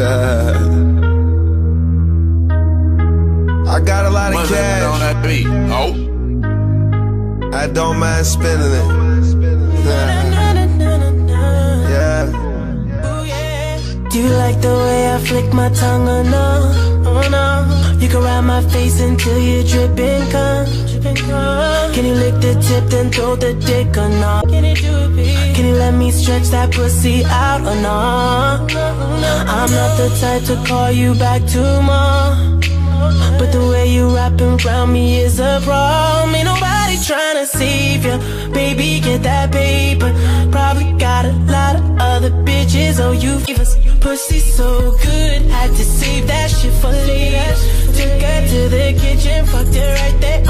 I got a lot of Money cash. on that beat. Oh. I don't mind spending it. yeah. Do you like the way I flick my tongue or no? Oh no. You can ride my face until you're dripping cum. Can you lick the tip then throw the dick or no? Can you do it, baby? Can you let me stretch that pussy out or no? I'm not the type to call you back tomorrow. But the way you wrapping around me is a problem. Ain't nobody trying to save you. Baby, get that paper. Probably got a lot of other bitches. Oh, you give us pussy so good. Had to save that shit for later. Took her to the kitchen, fucked her right there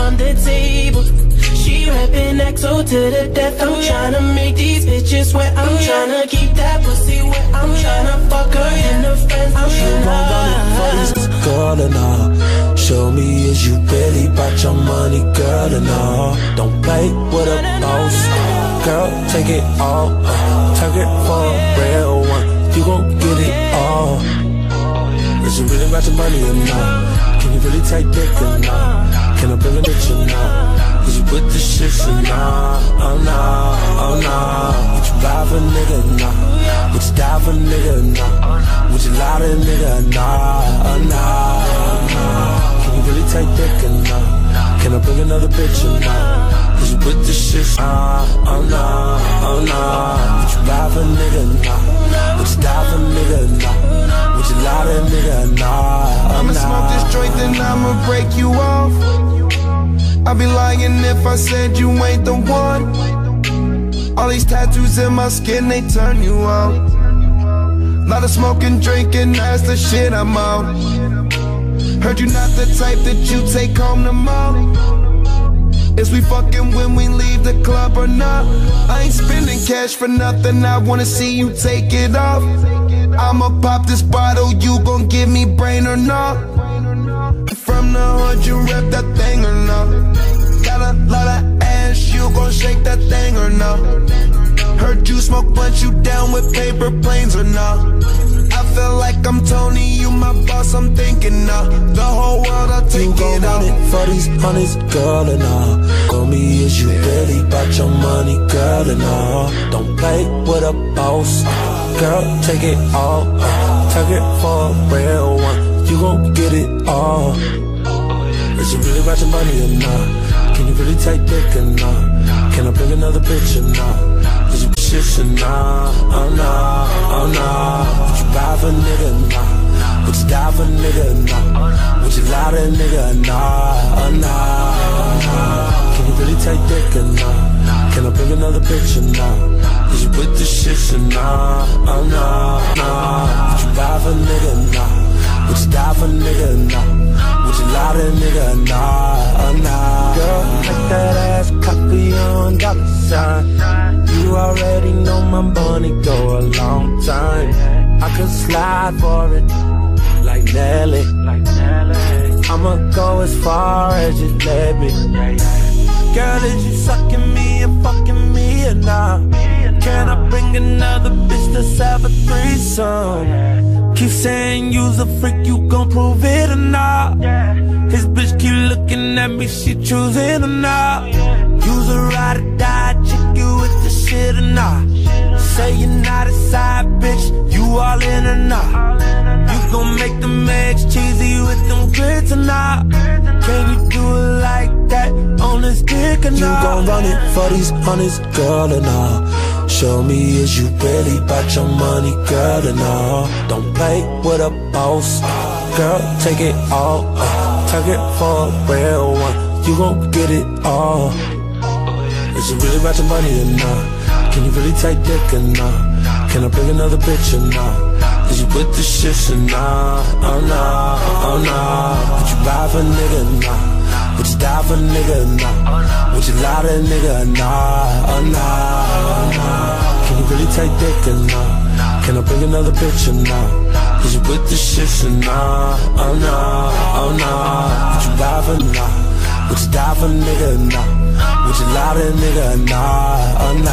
XO to the death. I'm tryna make these bitches wet. I'm oh, tryna keep that pussy wet. I'm oh, tryna fuck her in the friends. I'm You it for this girl and all. Show me is you really about your money, girl and all. Don't play with a boss, girl. Take it all, take it for a real one. You gon' get it all. Is it really about your money or not? Can you really take dick or not? Can I bring a bitch or not? Cause you with the shit or not? Oh nah, oh nah. Would you buy for nigga not? Would you die for a nigga not? Would you lie to nigga not? Oh nah, oh nah. Can you really take dick or not? Can I bring another bitch or not? Cause you with the shit nah, oh nah, oh nah. Would you buy for a nigga not? Would you die for a nigga not? Would you lie to nigga not? Oh I'ma smoke this joint, then I'ma break you off. I'd be lying if I said you ain't the one. All these tattoos in my skin, they turn you on. Lot of smoking, drinking, that's the shit I'm on. Heard you not the type that you take home to mom. Is we fucking when we leave the club or not? I ain't spending cash for nothing, I wanna see you take it off. I'ma pop this bottle, you gon' give me brain or not? From the hood, you shake that thing or not? Heard you smoke blunt, you down with paper planes or not? I feel like I'm Tony, you my boss, I'm thinking of the whole world, I'll take You it out. it for these hundreds, girl, and all. Call me, is you really about your money, girl, and all. Don't play with a boss, girl, take it all. Take it for a real one, you gon' get it all. Is you really about your money or not? Can you really take dick or not? Can I bring another bitch or not? Cause you shit or not? Oh nah, oh nah. Would you buy for a nigga or not? Would you die for a nigga or not? Would you lie to a nigga or not? Oh nah, oh nah. Can you really take dick or not? Can I bring another bitch or not? Cause you with the shit or not? Oh nah, nah. Would you buy for a nigga or not? Would you die for a nigga or not? Would you lie to a nigga or not? Oh nah. Girl, like that ass copy on dollar sign. You already know my money go a long time. I could slide for it like Nelly. I'ma go as far as you let me. Girl, is you sucking me and fucking me or not? Can I bring another bitch to have a threesome? Keep saying you's a freak, you gon' prove it or not? At me, she choosing or not? You's a ride or die chick, you with the shit or not? Say you're not a side bitch, you all in or not? You gon' make the eggs cheesy with them grits or not? Can you do it like that on this dick or not? You gon' run it for these hundreds, girl, and all. Show me is you really about your money, girl, and all. Don't play with a boss, girl, take it all. Take it for a real one, you gon' get it all. Is it really about your money or not? Can you really take dick or not? Can I bring another bitch or not? Is you with the shit or not? Oh nah, oh nah. Would you buy for a nigga or not? Would you die for a nigga or not? Would you lie to a nigga or not? Oh nah, oh nah. Can you really take dick or not? Can I bring another bitch or not? Is you with the shit or not? Oh nah, oh nah. Would you buy for nah? Would you die for nigga not? Would you lie to nigga not? Oh nah